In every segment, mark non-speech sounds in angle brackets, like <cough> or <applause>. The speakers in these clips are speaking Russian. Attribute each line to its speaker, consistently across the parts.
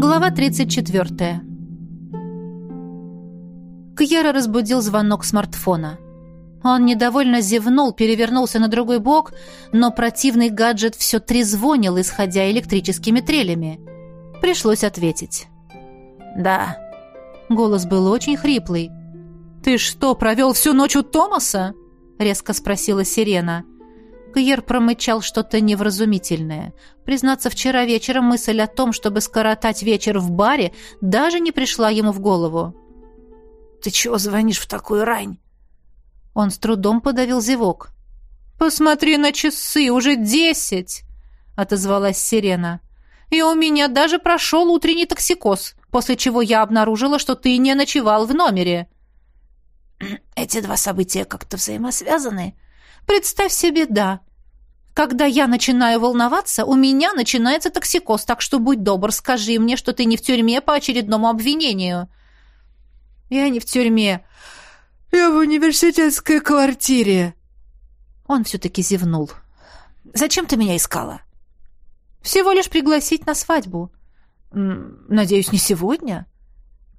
Speaker 1: Глава 34. Кьера разбудил звонок смартфона. Он недовольно зевнул, перевернулся на другой бок, но противный гаджет все трезвонил, исходя электрическими трелями. Пришлось ответить. «Да». Голос был очень хриплый. «Ты что, провел всю ночь у Томаса?» — резко спросила Сирена. Кьер промычал что-то невразумительное. Признаться, вчера вечером мысль о том, чтобы скоротать вечер в баре, даже не пришла ему в голову.
Speaker 2: «Ты чего звонишь в такую рань?»
Speaker 1: Он с трудом подавил зевок. «Посмотри на часы, уже десять!» — отозвалась Сирена. «И у меня даже прошел утренний токсикоз, после чего я обнаружила, что ты не ночевал в номере».
Speaker 2: «Эти два события как-то взаимосвязаны?»
Speaker 1: «Представь себе, да. Когда я начинаю волноваться, у меня начинается токсикоз, так что будь добр, скажи мне, что ты не в тюрьме по очередному обвинению».
Speaker 2: «Я не в тюрьме. Я в университетской квартире».
Speaker 1: Он все-таки зевнул.
Speaker 2: «Зачем ты меня искала?»
Speaker 1: «Всего лишь пригласить на свадьбу».
Speaker 2: «Надеюсь, не сегодня?»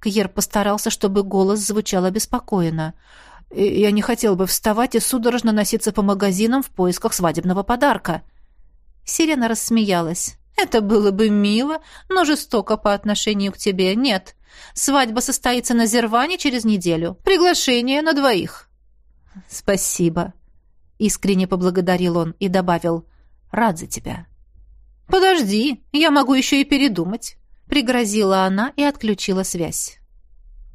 Speaker 1: Кьер постарался, чтобы голос звучал обеспокоенно. «Я не хотел бы вставать и судорожно носиться по магазинам в поисках свадебного подарка». Сирена рассмеялась. «Это было бы мило, но жестоко по отношению к тебе. Нет, Свадьба состоится на Зерване через неделю. Приглашение на двоих». «Спасибо», — искренне поблагодарил он и добавил. «Рад за тебя». «Подожди, я могу еще и передумать», — пригрозила она и отключила связь.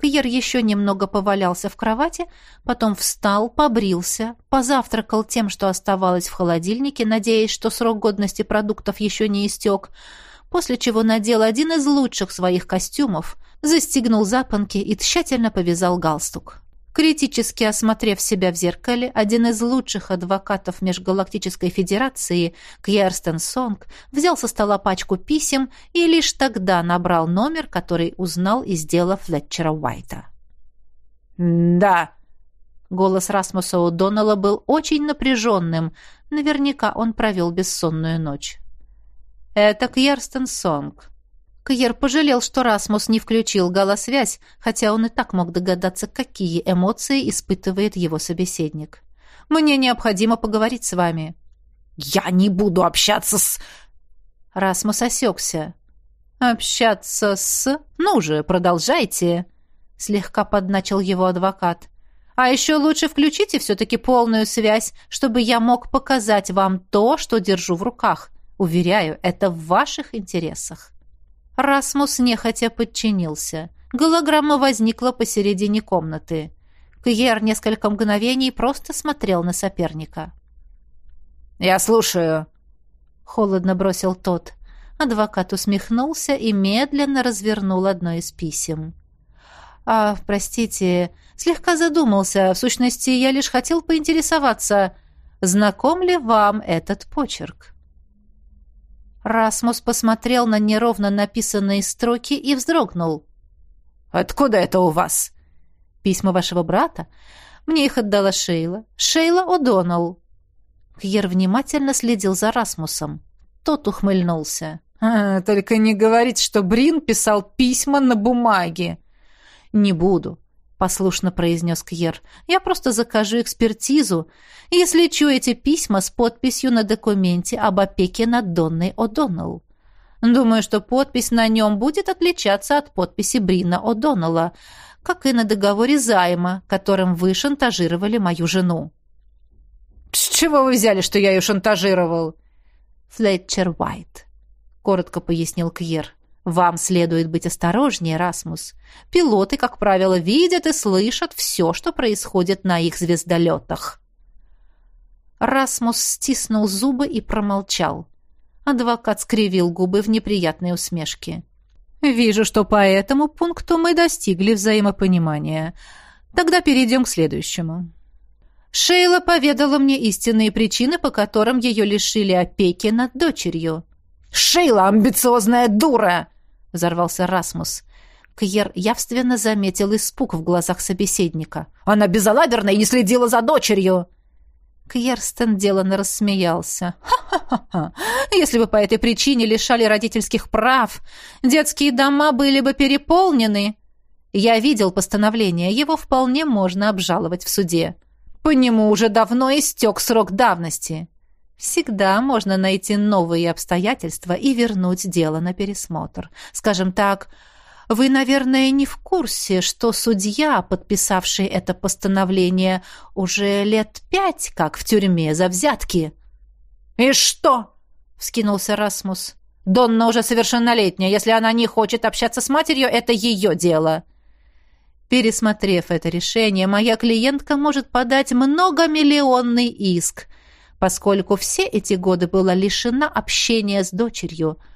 Speaker 1: Кьер еще немного повалялся в кровати, потом встал, побрился, позавтракал тем, что оставалось в холодильнике, надеясь, что срок годности продуктов еще не истек, после чего надел один из лучших своих костюмов, застегнул запонки и тщательно повязал галстук. Критически осмотрев себя в зеркале, один из лучших адвокатов Межгалактической Федерации, Кьерстен Сонг, взял со стола пачку писем и лишь тогда набрал номер, который узнал из дела Флетчера Уайта.
Speaker 2: «Да»,
Speaker 1: Голос Расмуса О'Доннелла был очень напряженным. Наверняка он провел бессонную ночь. «Это Кьерстен Сонг. Кьер пожалел, что Расмус не включил галосвязь, хотя он и так мог догадаться, какие эмоции испытывает его собеседник. «Мне необходимо поговорить с вами».
Speaker 2: «Я не буду общаться с...»
Speaker 1: Расмус осекся. «Общаться с... Ну же, продолжайте!» Слегка подначил его адвокат. «А еще лучше включите все-таки полную связь, чтобы я мог показать вам то, что держу в руках. Уверяю, это в ваших интересах». Расмус нехотя подчинился. Голограмма возникла посередине комнаты. Кьер несколько мгновений просто смотрел на соперника.
Speaker 2: «Я слушаю», — холодно бросил тот.
Speaker 1: Адвокат усмехнулся и медленно развернул одно из писем. «А, простите, слегка задумался. В сущности, я лишь хотел поинтересоваться, знаком ли вам этот почерк?» Расмус посмотрел на неровно написанные строки и вздрогнул.
Speaker 2: «Откуда это у вас?»
Speaker 1: «Письма вашего брата. Мне их отдала Шейла. Шейла О'Доннелл». Кьер внимательно следил за Расмусом. Тот ухмыльнулся.
Speaker 2: «А, «Только не говорить, что Брин писал письма на бумаге».
Speaker 1: «Не буду послушно произнес Кьер. «Я просто закажу экспертизу и слечу эти письма с подписью на документе об опеке над Донной О'Доннелл. Думаю, что подпись на нем будет отличаться от подписи Брина О'Доннелла, как и на договоре займа, которым вы шантажировали мою жену».
Speaker 2: «С чего вы взяли, что я ее шантажировал?»
Speaker 1: «Флетчер Уайт», — коротко пояснил Кьер. Вам следует быть осторожнее, Расмус. Пилоты, как правило, видят и слышат все, что происходит на их звездолетах. Расмус стиснул зубы и промолчал. Адвокат скривил губы в неприятной усмешке. «Вижу, что по этому пункту мы достигли взаимопонимания. Тогда перейдем к следующему». Шейла поведала мне истинные причины, по которым ее лишили опеки над дочерью.
Speaker 2: «Шейла, амбициозная дура!»
Speaker 1: Взорвался Расмус. Кьер явственно заметил испуг в глазах собеседника.
Speaker 2: «Она безалаберна и не следила за дочерью!»
Speaker 1: Кьерстен деланно рассмеялся. «Ха-ха-ха! Если бы по этой причине лишали родительских прав, детские дома были бы переполнены. Я видел постановление, его вполне можно обжаловать в суде. По нему уже давно истек срок давности. Всегда можно найти новые обстоятельства и вернуть дело на пересмотр. Скажем так, вы, наверное, не в курсе, что судья, подписавший это постановление, уже лет пять как в тюрьме за взятки. «И что?» — вскинулся Расмус. «Донна уже совершеннолетняя. Если она не хочет общаться с матерью, это ее дело». Пересмотрев это решение, моя клиентка может подать многомиллионный иск, поскольку все эти годы была лишена общения с дочерью —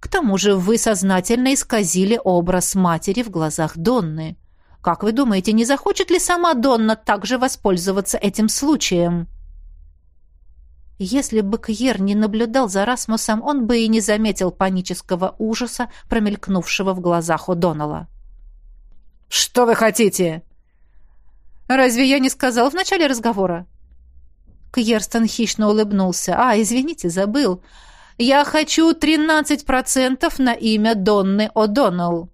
Speaker 1: к тому же вы сознательно исказили образ матери в глазах Донны. Как вы думаете, не захочет ли сама Донна также воспользоваться этим случаем?» Если бы Кьер не наблюдал за Расмусом, он бы и не заметил панического ужаса, промелькнувшего в глазах О'Доннелла.
Speaker 2: «Что вы хотите?»
Speaker 1: «Разве я не сказал в начале разговора?» Кьерстон хищно улыбнулся. «А, извините, забыл. Я хочу 13% на имя Донны О'Доннелл».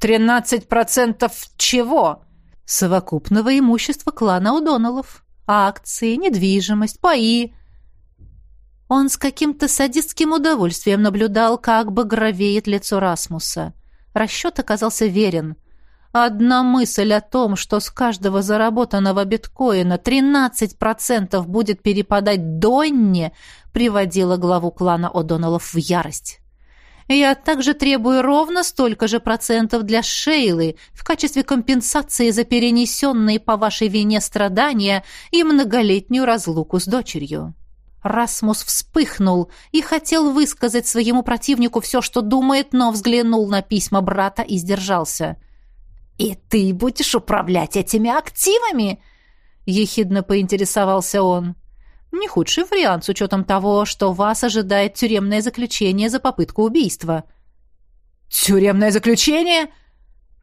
Speaker 2: «13% чего?»
Speaker 1: «Совокупного имущества клана О'Доннеллов. Акции, недвижимость, паи». Он с каким-то садистским удовольствием наблюдал, как багровеет лицо Расмуса. Расчет оказался верен. Одна мысль о том, что с каждого заработанного биткоина 13% будет перепадать Донне, приводила главу клана О'Доннеллов в ярость. Я также требую ровно столько же процентов для Шейлы в качестве компенсации за перенесенные по вашей вине страдания и многолетнюю разлуку с дочерью. Расмус вспыхнул и хотел высказать своему противнику все, что думает, но взглянул на письма брата и сдержался – «И ты будешь управлять этими активами?» — ехидно поинтересовался он. «Не худший вариант с учетом того, что вас ожидает тюремное заключение за попытку убийства».
Speaker 2: «Тюремное заключение?»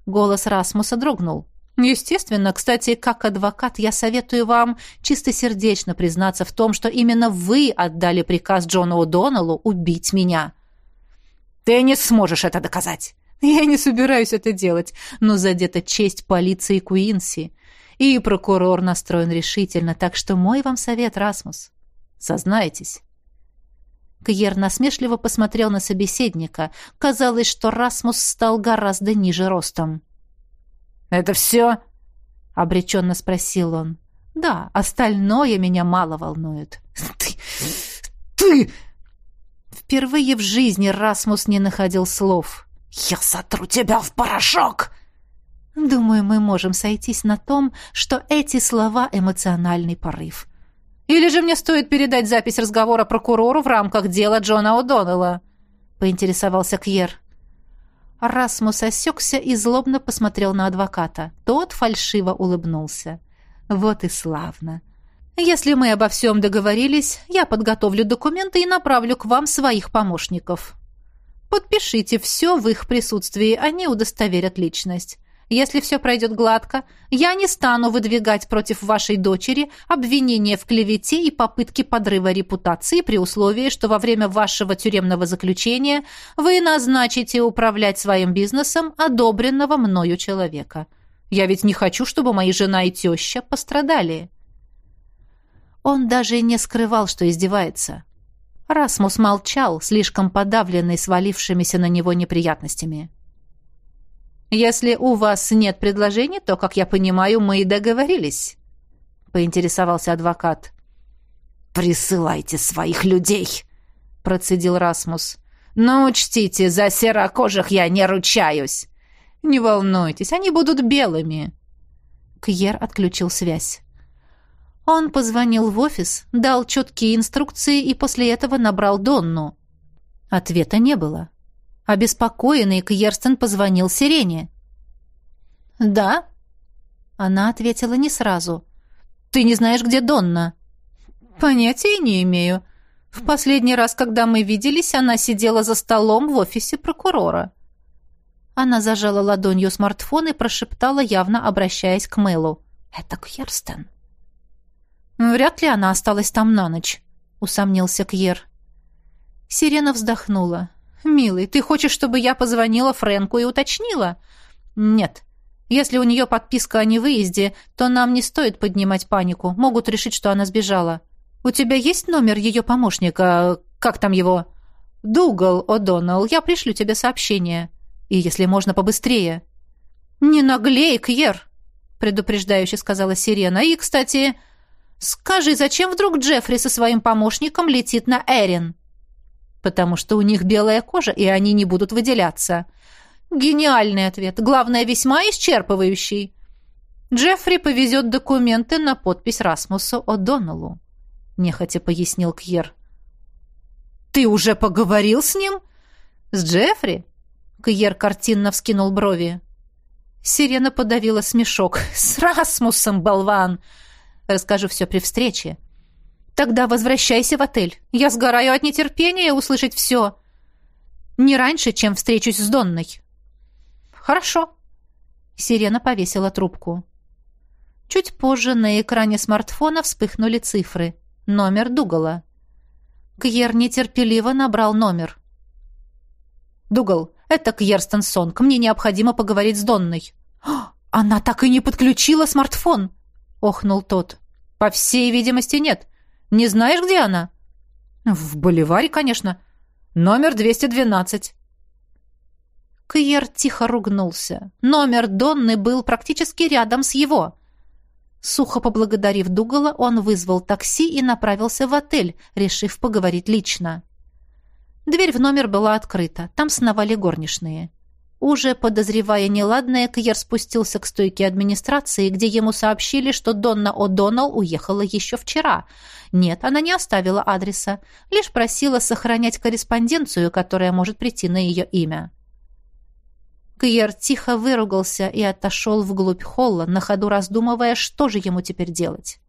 Speaker 1: Голос Расмуса дрогнул. Естественно, кстати, как адвокат я советую вам чистосердечно признаться в том, что именно вы отдали приказ Джону О'Доннеллу убить меня.
Speaker 2: Ты не сможешь это доказать. <laughs>
Speaker 1: Я не собираюсь это делать, но задета честь полиции Куинси. И прокурор настроен решительно, так что мой вам совет, Расмус. Сознайтесь. Кьер насмешливо посмотрел на собеседника. Казалось, что Расмус стал гораздо ниже ростом.
Speaker 2: «Это все?»
Speaker 1: — обреченно спросил он. «Да, остальное меня мало волнует». <laughs>
Speaker 2: «Ты... ты...»
Speaker 1: Впервые в жизни Расмус не находил слов.
Speaker 2: «Я сотру тебя в порошок!»
Speaker 1: Думаю, мы можем сойтись на том, что эти слова — эмоциональный порыв. Или же мне стоит передать запись разговора прокурору в рамках дела Джона О'Доннелла?» — поинтересовался Кьер. Расмус осекся и злобно посмотрел на адвоката. Тот фальшиво улыбнулся. «Вот и славно. Если мы обо всем договорились, я подготовлю документы и направлю к вам своих помощников». Подпишите все в их присутствии, они удостоверят личность. Если все пройдет гладко, я не стану выдвигать против вашей дочери обвинения в клевете и попытке подрыва репутации при условии, что во время вашего тюремного заключения вы назначите управлять своим бизнесом одобренного мною человека. Я ведь не хочу, чтобы мои жена и теща пострадали». Он даже не скрывал, что издевается. Расмус молчал, слишком подавленный свалившимися на него неприятностями. «Если у вас нет предложений, то, как я понимаю, мы и договорились», — поинтересовался адвокат.
Speaker 2: «Присылайте своих людей», — процедил Расмус.
Speaker 1: «Но учтите, за серокожих я не ручаюсь». «Не волнуйтесь, они будут белыми». Кьер отключил связь. Он позвонил в офис, дал четкие инструкции и после этого набрал Донну. Ответа не было. Обеспокоенный Кьерстен позвонил Сирене. «Да?» Она ответила не сразу. «Ты не знаешь, где Донна?» «Понятия не имею. В последний раз, когда мы виделись, она сидела за столом в офисе прокурора». Она зажала ладонью смартфон и прошептала, явно обращаясь к Мэлу. «Это Кьерстен». Вряд ли она осталась там на ночь, усомнился Кьер. Сирена вздохнула. «Милый, ты хочешь, чтобы я позвонила Фрэнку и уточнила?» «Нет. Если у нее подписка о невыезде, то нам не стоит поднимать панику. Могут решить, что она сбежала. У тебя есть номер ее помощника? Как там его?» «Дугал О'Доннелл. Я пришлю тебе сообщение. И, если можно, побыстрее». «Не наглей, Кьер!» — предупреждающе сказала Сирена. «И, кстати, скажи, зачем вдруг Джеффри со своим помощником летит на Эрин?» потому что у них белая кожа, и они не будут выделяться. Гениальный ответ, главное, весьма исчерпывающий. Джеффри повезет документы на подпись Расмусу О'Доннеллу, нехотя пояснил Кьер. «Ты уже поговорил с ним?» «С Джеффри?» Кьер картинно вскинул брови. Сирена подавила смешок. «С Расмусом, болван! Расскажу все при встрече. Тогда возвращайся в отель. Я сгораю от нетерпения услышать все. Не раньше, чем встречусь с Донной. Хорошо. Сирена повесила трубку. Чуть позже на экране смартфона вспыхнули цифры. Номер Дугала. Кьер нетерпеливо набрал номер. «Дугал, это Кьерстен Сонг. Мне необходимо поговорить с Донной». «Она так и не подключила смартфон!» — охнул тот. «По всей видимости, нет. Не знаешь, где она?» «В Боливаре, конечно. Номер 212». Кьер тихо ругнулся. Номер Донны был практически рядом с его. Сухо поблагодарив Дугала, он вызвал такси и направился в отель, решив поговорить лично. Дверь в номер была открыта. Там сновали горничные. Уже подозревая неладное, Кьер спустился к стойке администрации, где ему сообщили, что Донна О'Доннелл уехала еще вчера. Нет, она не оставила адреса, лишь просила сохранять корреспонденцию, которая может прийти на ее имя. Кьер тихо выругался и отошел вглубь холла, на ходу раздумывая, что же ему теперь делать.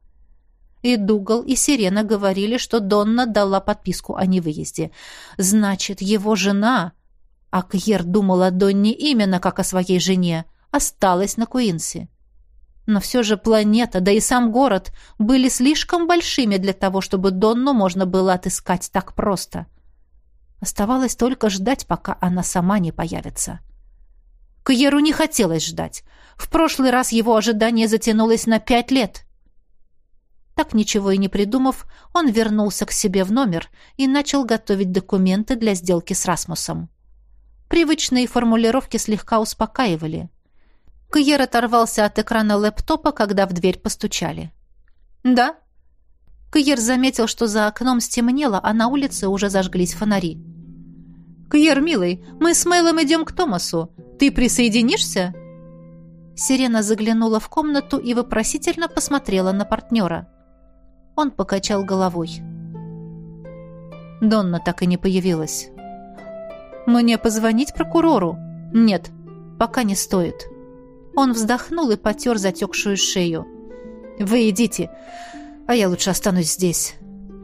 Speaker 1: И Дугал, и Сирена говорили, что Донна дала подписку о невыезде. Значит, его жена а Кьер думал о Донне именно как о своей жене, осталась на Куинси. Но все же планета, да и сам город были слишком большими для того, чтобы Донну можно было отыскать так просто. Оставалось только ждать, пока она сама не появится. Кьеру не хотелось ждать. В прошлый раз его ожидание затянулось на пять лет. Так ничего и не придумав, он вернулся к себе в номер и начал готовить документы для сделки с Расмусом. Привычные формулировки слегка успокаивали. Кьер оторвался от экрана лэптопа, когда в дверь постучали. «Да?» Кьер заметил, что за окном стемнело, а на улице уже зажглись фонари. «Кьер, милый, мы с Мэйлом идем к Томасу. Ты присоединишься?» Сирена заглянула в комнату и вопросительно посмотрела на партнера. Он покачал головой. Донна так и не появилась. Мне позвонить прокурору? Нет, пока не стоит. Он вздохнул и потер затекшую шею. Вы идите, а я лучше останусь здесь.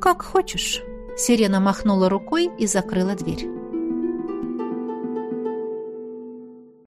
Speaker 1: Как хочешь. Сирена махнула рукой и закрыла дверь.